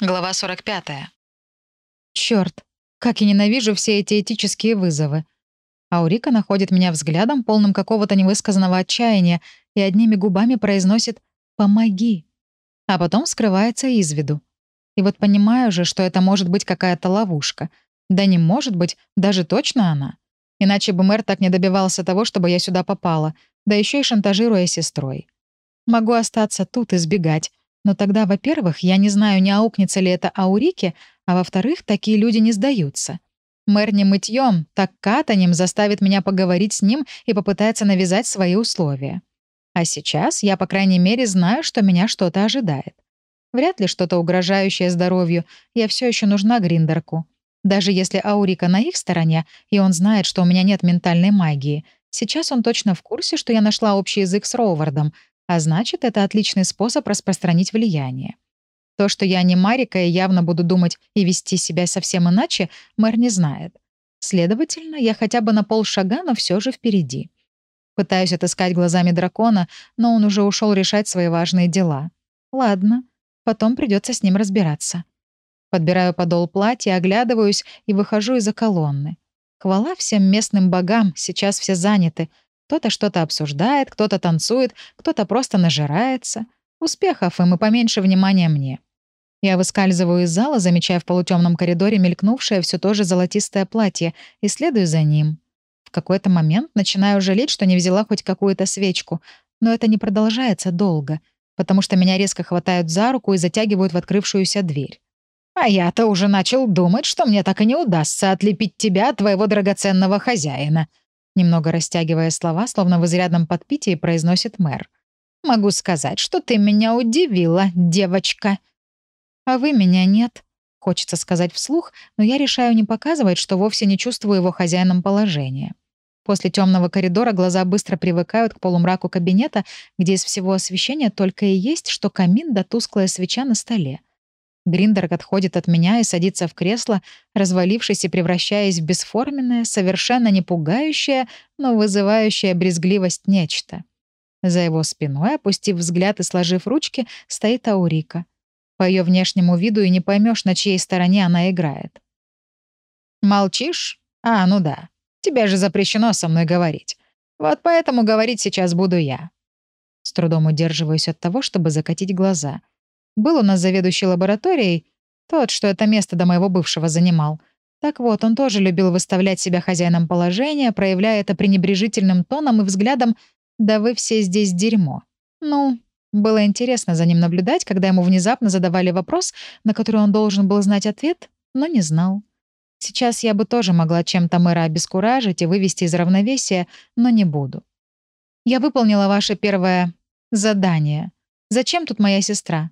Глава 45. Черт, как я ненавижу все эти этические вызовы. Аурика находит меня взглядом, полным какого-то невысказанного отчаяния, и одними губами произносит «помоги», а потом скрывается из виду. И вот понимаю же, что это может быть какая-то ловушка. Да не может быть, даже точно она. Иначе бы мэр так не добивался того, чтобы я сюда попала, да еще и шантажируя сестрой. Могу остаться тут и сбегать, но тогда, во-первых, я не знаю, не аукнется ли это Аурике, а во-вторых, такие люди не сдаются. Мэр не мытьем, так катанем заставит меня поговорить с ним и попытается навязать свои условия. А сейчас я, по крайней мере, знаю, что меня что-то ожидает. Вряд ли что-то угрожающее здоровью. Я все еще нужна Гриндерку. Даже если Аурика на их стороне, и он знает, что у меня нет ментальной магии, сейчас он точно в курсе, что я нашла общий язык с Роувардом, а значит, это отличный способ распространить влияние. То, что я не Марика и явно буду думать и вести себя совсем иначе, мэр не знает. Следовательно, я хотя бы на полшага, но все же впереди. Пытаюсь отыскать глазами дракона, но он уже ушел решать свои важные дела. Ладно, потом придется с ним разбираться. Подбираю подол платья, оглядываюсь и выхожу из-за колонны. Хвала всем местным богам, сейчас все заняты — кто-то что-то обсуждает, кто-то танцует, кто-то просто нажирается. Успехов им и поменьше внимания мне. Я выскальзываю из зала, замечая в полутемном коридоре мелькнувшее все то же золотистое платье, и следую за ним. В какой-то момент начинаю жалеть, что не взяла хоть какую-то свечку, но это не продолжается долго, потому что меня резко хватают за руку и затягивают в открывшуюся дверь. А я-то уже начал думать, что мне так и не удастся отлепить тебя от твоего драгоценного хозяина», Немного растягивая слова, словно в изрядном подпитии, произносит мэр. «Могу сказать, что ты меня удивила, девочка». «А вы меня нет», — хочется сказать вслух, но я решаю не показывать, что вовсе не чувствую его хозяином положения. После темного коридора глаза быстро привыкают к полумраку кабинета, где из всего освещения только и есть, что камин да тусклая свеча на столе. Гриндерг отходит от меня и садится в кресло, развалившись и превращаясь в бесформенное, совершенно не пугающее, но вызывающее брезгливость нечто. За его спиной, опустив взгляд и сложив ручки, стоит Аурика. По ее внешнему виду и не поймешь, на чьей стороне она играет. «Молчишь? А, ну да. Тебе же запрещено со мной говорить. Вот поэтому говорить сейчас буду я». С трудом удерживаюсь от того, чтобы закатить глаза — был у нас заведующий лабораторией, тот, что это место до моего бывшего занимал. Так вот, он тоже любил выставлять себя хозяином положения, проявляя это пренебрежительным тоном и взглядом «да вы все здесь дерьмо». Ну, было интересно за ним наблюдать, когда ему внезапно задавали вопрос, на который он должен был знать ответ, но не знал. Сейчас я бы тоже могла чем-то мэра обескуражить и вывести из равновесия, но не буду. Я выполнила ваше первое задание. Зачем тут моя сестра?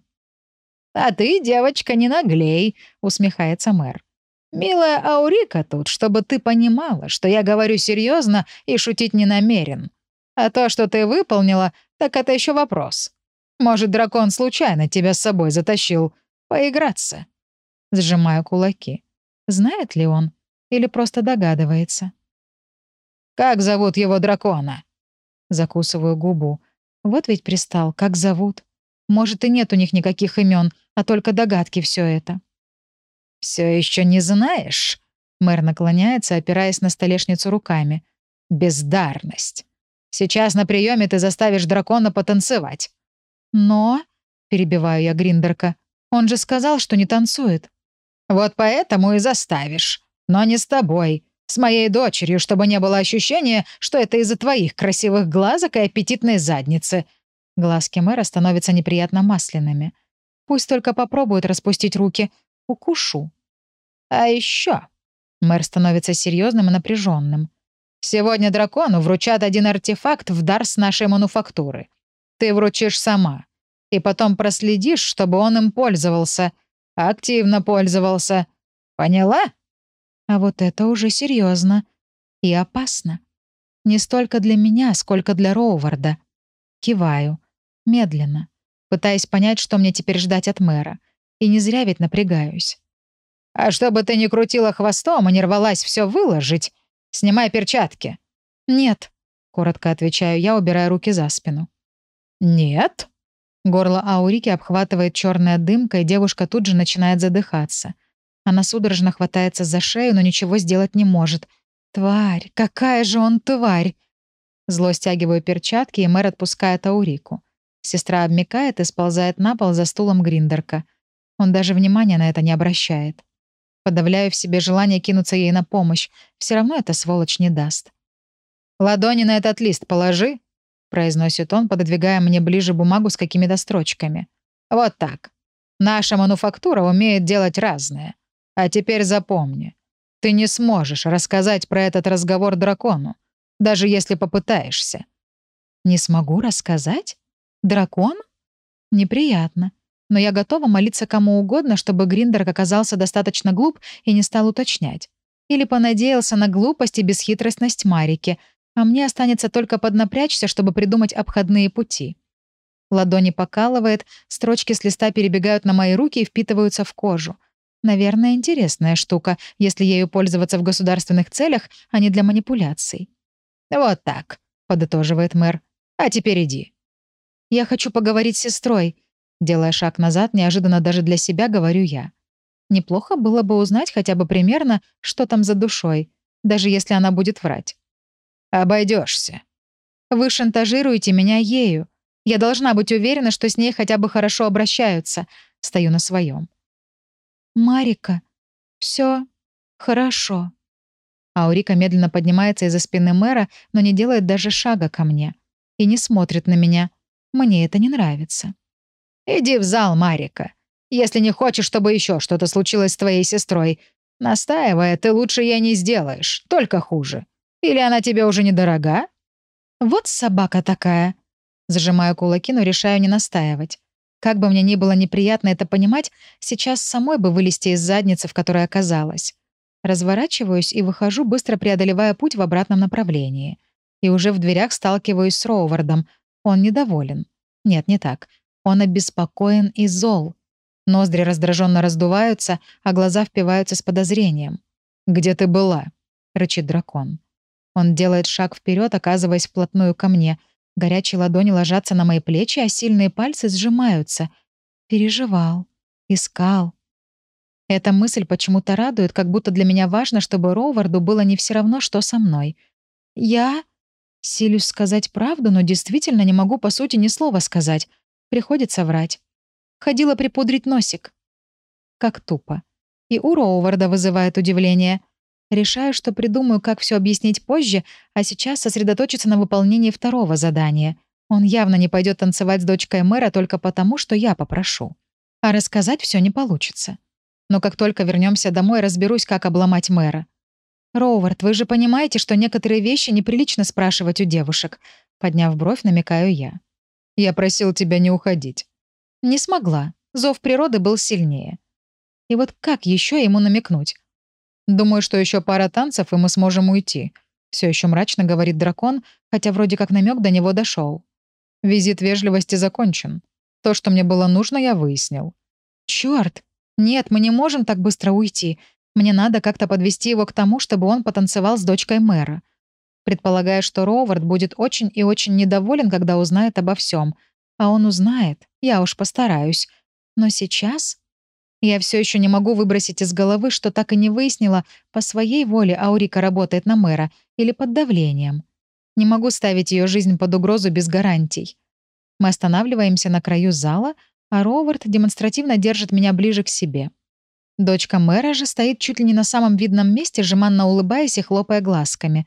«А ты, девочка, не наглей», — усмехается мэр. «Милая Аурика тут, чтобы ты понимала, что я говорю серьезно и шутить не намерен. А то, что ты выполнила, так это еще вопрос. Может, дракон случайно тебя с собой затащил поиграться?» Сжимаю кулаки. Знает ли он? Или просто догадывается? «Как зовут его дракона?» Закусываю губу. Вот ведь пристал, как зовут. Может, и нет у них никаких имен, а только догадки все это. Все еще не знаешь? Мэр наклоняется, опираясь на столешницу руками. Бездарность. Сейчас на приеме ты заставишь дракона потанцевать. Но, перебиваю я Гриндерка, он же сказал, что не танцует. Вот поэтому и заставишь. Но не с тобой. С моей дочерью, чтобы не было ощущения, что это из-за твоих красивых глазок и аппетитной задницы. Глазки мэра становятся неприятно масляными. Пусть только попробует распустить руки. Укушу. А еще. Мэр становится серьезным и напряженным. Сегодня дракону вручат один артефакт в дар с нашей мануфактуры. Ты вручишь сама. И потом проследишь, чтобы он им пользовался. Активно пользовался. Поняла? А вот это уже серьезно и опасно. Не столько для меня, сколько для Роуварда. Киваю. Медленно пытаясь понять, что мне теперь ждать от мэра. И не зря ведь напрягаюсь. «А чтобы ты не крутила хвостом и не рвалась все выложить, снимай перчатки». «Нет», — коротко отвечаю я, убирая руки за спину. «Нет?» Горло Аурики обхватывает черная дымка, и девушка тут же начинает задыхаться. Она судорожно хватается за шею, но ничего сделать не может. «Тварь! Какая же он тварь!» Зло стягиваю перчатки, и мэр отпускает Аурику. Сестра обмикает и сползает на пол за стулом Гриндерка. Он даже внимания на это не обращает. Подавляю в себе желание кинуться ей на помощь. Все равно эта сволочь не даст. «Ладони на этот лист положи», — произносит он, пододвигая мне ближе бумагу с какими-то строчками. «Вот так. Наша мануфактура умеет делать разное. А теперь запомни. Ты не сможешь рассказать про этот разговор дракону, даже если попытаешься». «Не смогу рассказать? Дракон? Неприятно. Но я готова молиться кому угодно, чтобы Гриндерк оказался достаточно глуп и не стал уточнять. Или понадеялся на глупость и бесхитростность Марики — а мне останется только поднапрячься, чтобы придумать обходные пути. Ладони покалывает, строчки с листа перебегают на мои руки и впитываются в кожу. Наверное, интересная штука, если ею пользоваться в государственных целях, а не для манипуляций. «Вот так», — подытоживает мэр. «А теперь иди». «Я хочу поговорить с сестрой», — делая шаг назад, неожиданно даже для себя, говорю я. Неплохо было бы узнать хотя бы примерно, что там за душой, даже если она будет врать. Обойдешься. Вы шантажируете меня ею. Я должна быть уверена, что с ней хотя бы хорошо обращаются. Стою на своем. Марика, все хорошо. Аурика медленно поднимается из-за спины мэра, но не делает даже шага ко мне. И не смотрит на меня. Мне это не нравится. «Иди в зал, Марика. Если не хочешь, чтобы еще что-то случилось с твоей сестрой. Настаивая, ты лучше ей не сделаешь, только хуже. Или она тебе уже недорога?» «Вот собака такая». Зажимаю кулаки, но решаю не настаивать. Как бы мне ни было неприятно это понимать, сейчас самой бы вылезти из задницы, в которой оказалась. Разворачиваюсь и выхожу, быстро преодолевая путь в обратном направлении. И уже в дверях сталкиваюсь с Роувардом. Он недоволен. Нет, не так. Он обеспокоен и зол. Ноздри раздраженно раздуваются, а глаза впиваются с подозрением. «Где ты была?» — рычит дракон. Он делает шаг вперед, оказываясь вплотную ко мне. Горячие ладони ложатся на мои плечи, а сильные пальцы сжимаются. Переживал. Искал. Эта мысль почему-то радует, как будто для меня важно, чтобы Роуварду было не все равно, что со мной. Я... Силюсь сказать правду, но действительно не могу, по сути, ни слова сказать. Приходится врать. Ходила припудрить носик. Как тупо. И у Роуварда вызывает удивление — Решаю, что придумаю, как все объяснить позже, а сейчас сосредоточиться на выполнении второго задания. Он явно не пойдет танцевать с дочкой мэра только потому, что я попрошу. А рассказать все не получится. Но как только вернемся домой, разберусь, как обломать мэра. «Роувард, вы же понимаете, что некоторые вещи неприлично спрашивать у девушек?» Подняв бровь, намекаю я. «Я просил тебя не уходить». Не смогла. Зов природы был сильнее. И вот как еще ему намекнуть? Думаю, что еще пара танцев, и мы сможем уйти. Все еще мрачно говорит дракон, хотя вроде как намек до него дошел. Визит вежливости закончен. То, что мне было нужно, я выяснил. Черт! Нет, мы не можем так быстро уйти. Мне надо как-то подвести его к тому, чтобы он потанцевал с дочкой мэра. Предполагая, что Ровард будет очень и очень недоволен, когда узнает обо всем. А он узнает, я уж постараюсь. Но сейчас я все еще не могу выбросить из головы, что так и не выяснила, по своей воле Аурика работает на мэра или под давлением. Не могу ставить ее жизнь под угрозу без гарантий. Мы останавливаемся на краю зала, а Ровард демонстративно держит меня ближе к себе. Дочка мэра же стоит чуть ли не на самом видном месте, жеманно улыбаясь и хлопая глазками.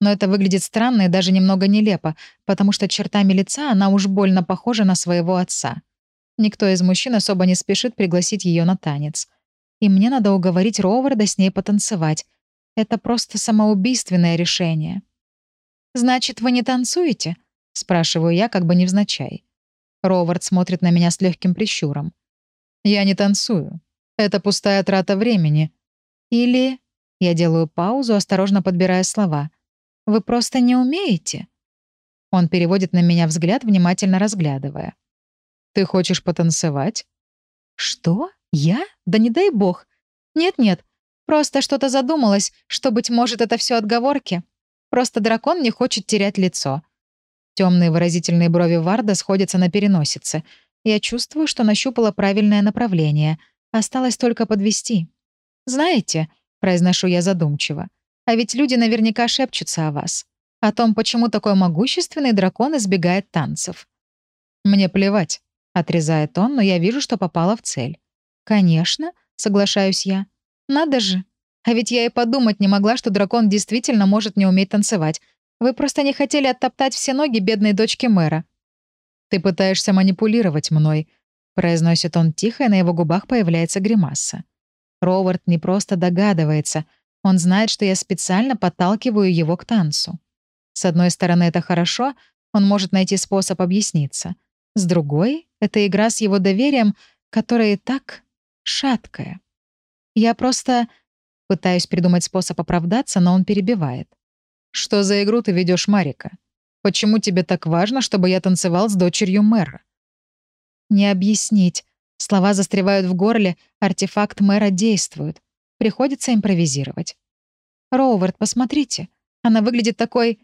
Но это выглядит странно и даже немного нелепо, потому что чертами лица она уж больно похожа на своего отца. Никто из мужчин особо не спешит пригласить ее на танец. И мне надо уговорить Роварда с ней потанцевать. Это просто самоубийственное решение. «Значит, вы не танцуете?» — спрашиваю я, как бы невзначай. Ровард смотрит на меня с легким прищуром. «Я не танцую. Это пустая трата времени. Или...» Я делаю паузу, осторожно подбирая слова. «Вы просто не умеете?» Он переводит на меня взгляд, внимательно разглядывая. Ты хочешь потанцевать?» «Что? Я? Да не дай бог. Нет-нет, просто что-то задумалось, что, быть может, это все отговорки. Просто дракон не хочет терять лицо». Темные выразительные брови Варда сходятся на переносице. Я чувствую, что нащупала правильное направление. Осталось только подвести. «Знаете», — произношу я задумчиво, «а ведь люди наверняка шепчутся о вас. О том, почему такой могущественный дракон избегает танцев». «Мне плевать», — отрезает он, но я вижу, что попала в цель. «Конечно», — соглашаюсь я. «Надо же. А ведь я и подумать не могла, что дракон действительно может не уметь танцевать. Вы просто не хотели оттоптать все ноги бедной дочке мэра». «Ты пытаешься манипулировать мной», — произносит он тихо, и на его губах появляется гримаса. Ровард не просто догадывается. Он знает, что я специально подталкиваю его к танцу. С одной стороны, это хорошо, он может найти способ объясниться. С другой — это игра с его доверием, которая и так шаткая. Я просто пытаюсь придумать способ оправдаться, но он перебивает. «Что за игру ты ведешь, Марика? Почему тебе так важно, чтобы я танцевал с дочерью мэра?» Не объяснить. Слова застревают в горле, артефакт мэра действует. Приходится импровизировать. «Роувард, посмотрите. Она выглядит такой...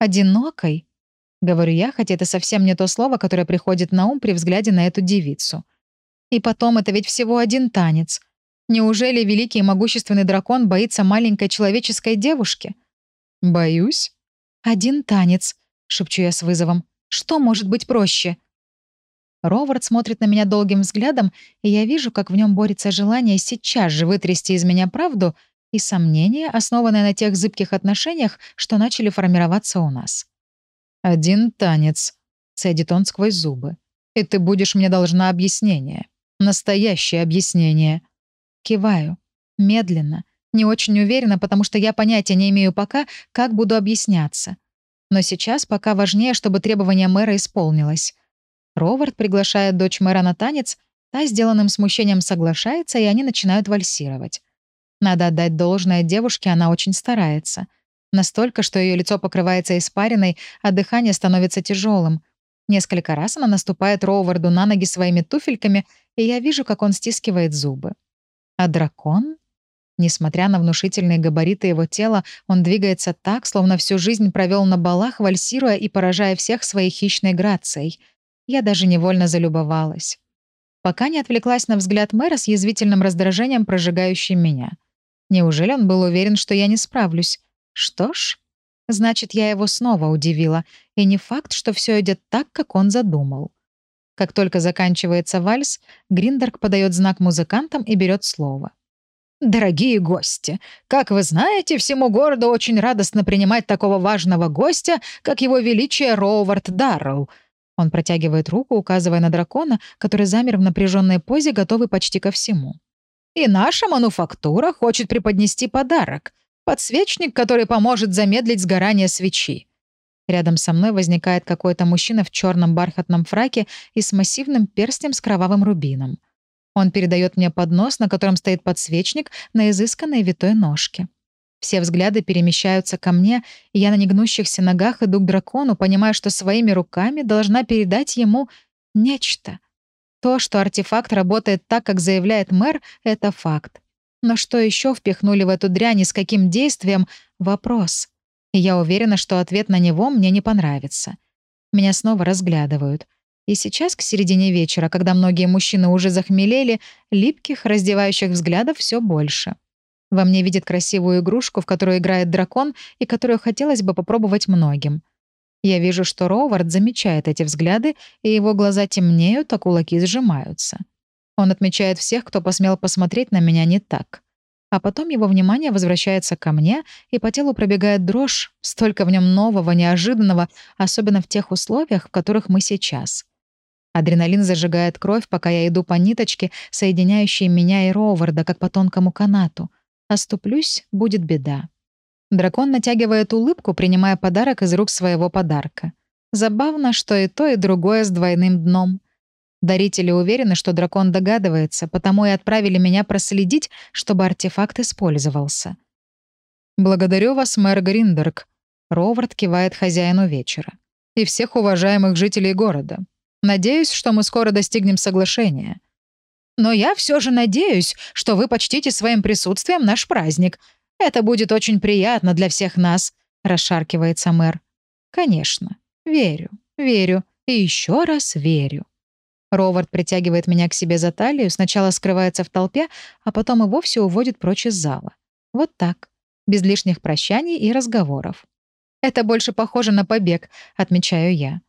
одинокой», — говорю я, хотя это совсем не то слово, которое приходит на ум при взгляде на эту девицу. И потом, это ведь всего один танец. Неужели великий и могущественный дракон боится маленькой человеческой девушки? «Боюсь». «Один танец», — шепчу я с вызовом. «Что может быть проще?» Ровард смотрит на меня долгим взглядом, и я вижу, как в нем борется желание сейчас же вытрясти из меня правду и сомнения, основанные на тех зыбких отношениях, что начали формироваться у нас. «Один танец», — цедит он сквозь зубы. «И ты будешь мне должна объяснение. Настоящее объяснение». Киваю. Медленно. Не очень уверена, потому что я понятия не имею пока, как буду объясняться. Но сейчас пока важнее, чтобы требование мэра исполнилось. Ровард приглашает дочь мэра на танец, та сделанным смущением соглашается, и они начинают вальсировать. Надо отдать должное девушке, она очень старается. Настолько, что ее лицо покрывается испариной, а дыхание становится тяжелым. Несколько раз она наступает Роуварду на ноги своими туфельками, и я вижу, как он стискивает зубы. А дракон? Несмотря на внушительные габариты его тела, он двигается так, словно всю жизнь провел на балах, вальсируя и поражая всех своей хищной грацией — я даже невольно залюбовалась. Пока не отвлеклась на взгляд мэра с язвительным раздражением, прожигающим меня. Неужели он был уверен, что я не справлюсь? Что ж, значит, я его снова удивила, и не факт, что все идет так, как он задумал. Как только заканчивается вальс, Гриндерк подает знак музыкантам и берет слово. «Дорогие гости, как вы знаете, всему городу очень радостно принимать такого важного гостя, как его величие Роувард Даррелл», он протягивает руку, указывая на дракона, который замер в напряженной позе, готовый почти ко всему. «И наша мануфактура хочет преподнести подарок. Подсвечник, который поможет замедлить сгорание свечи». Рядом со мной возникает какой-то мужчина в черном бархатном фраке и с массивным перстнем с кровавым рубином. Он передает мне поднос, на котором стоит подсвечник на изысканной витой ножке. Все взгляды перемещаются ко мне, и я на негнущихся ногах иду к дракону, понимая, что своими руками должна передать ему нечто. То, что артефакт работает так, как заявляет мэр, — это факт. Но что еще впихнули в эту дрянь и с каким действием — вопрос. И я уверена, что ответ на него мне не понравится. Меня снова разглядывают. И сейчас, к середине вечера, когда многие мужчины уже захмелели, липких, раздевающих взглядов все больше. Во мне видит красивую игрушку, в которую играет дракон и которую хотелось бы попробовать многим. Я вижу, что Роувард замечает эти взгляды, и его глаза темнеют, а кулаки сжимаются. Он отмечает всех, кто посмел посмотреть на меня не так. А потом его внимание возвращается ко мне, и по телу пробегает дрожь, столько в нем нового, неожиданного, особенно в тех условиях, в которых мы сейчас. Адреналин зажигает кровь, пока я иду по ниточке, соединяющей меня и Роуварда, как по тонкому канату — Оступлюсь, будет беда. Дракон натягивает улыбку, принимая подарок из рук своего подарка. Забавно, что и то, и другое с двойным дном. Дарители уверены, что дракон догадывается, потому и отправили меня проследить, чтобы артефакт использовался. «Благодарю вас, мэр Гриндерк», — Ровард кивает хозяину вечера. «И всех уважаемых жителей города. Надеюсь, что мы скоро достигнем соглашения. Но я все же надеюсь, что вы почтите своим присутствием наш праздник. Это будет очень приятно для всех нас», — расшаркивается мэр. «Конечно. Верю, верю и еще раз верю». Ровард притягивает меня к себе за талию, сначала скрывается в толпе, а потом и вовсе уводит прочь из зала. Вот так, без лишних прощаний и разговоров. «Это больше похоже на побег», — отмечаю я.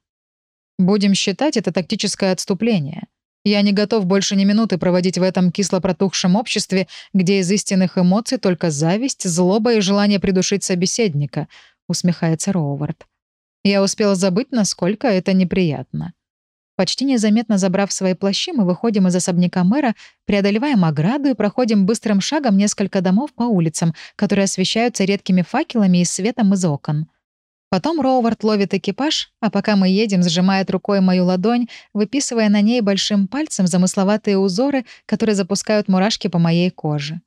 «Будем считать это тактическое отступление. Я не готов больше ни минуты проводить в этом кисло-протухшем обществе, где из истинных эмоций только зависть, злоба и желание придушить собеседника», — усмехается Роувард. «Я успел забыть, насколько это неприятно». Почти незаметно забрав свои плащи, мы выходим из особняка мэра, преодолеваем ограду и проходим быстрым шагом несколько домов по улицам, которые освещаются редкими факелами и светом из окон. Потом Роувард ловит экипаж, а пока мы едем, сжимает рукой мою ладонь, выписывая на ней большим пальцем замысловатые узоры, которые запускают мурашки по моей коже.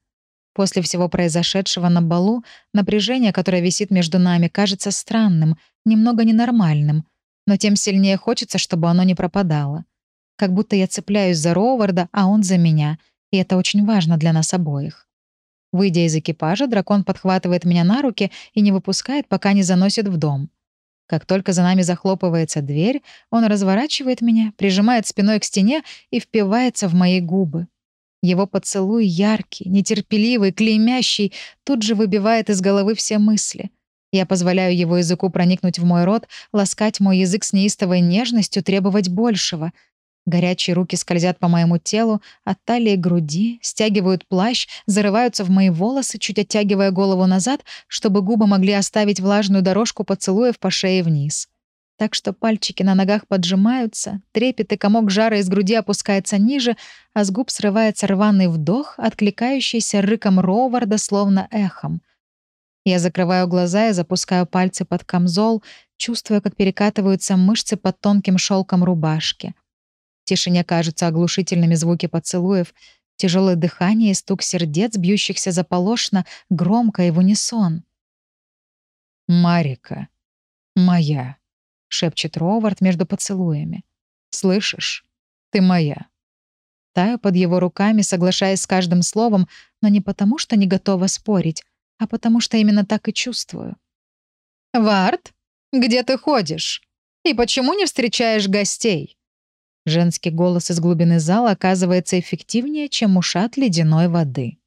После всего произошедшего на балу напряжение, которое висит между нами, кажется странным, немного ненормальным — но тем сильнее хочется, чтобы оно не пропадало. Как будто я цепляюсь за Роуварда, а он за меня, и это очень важно для нас обоих. Выйдя из экипажа, дракон подхватывает меня на руки и не выпускает, пока не заносит в дом. Как только за нами захлопывается дверь, он разворачивает меня, прижимает спиной к стене и впивается в мои губы. Его поцелуй яркий, нетерпеливый, клеймящий, тут же выбивает из головы все мысли. Я позволяю его языку проникнуть в мой рот, ласкать мой язык с неистовой нежностью, требовать большего. Горячие руки скользят по моему телу, от талии к груди, стягивают плащ, зарываются в мои волосы, чуть оттягивая голову назад, чтобы губы могли оставить влажную дорожку поцелуев по шее вниз. Так что пальчики на ногах поджимаются, трепет и комок жара из груди опускается ниже, а с губ срывается рваный вдох, откликающийся рыком Роварда, словно эхом. Я закрываю глаза и запускаю пальцы под камзол, чувствуя, как перекатываются мышцы под тонким шелком рубашки. Тишине кажутся оглушительными звуки поцелуев, тяжелое дыхание и стук сердец, бьющихся заполошно, громко и в унисон. «Марика, моя», — шепчет Ровард между поцелуями. «Слышишь? Ты моя». Таю под его руками, соглашаясь с каждым словом, но не потому, что не готова спорить, а потому что именно так и чувствую. «Вард, где ты ходишь? И почему не встречаешь гостей?» Женский голос из глубины зала оказывается эффективнее, чем ушат ледяной воды.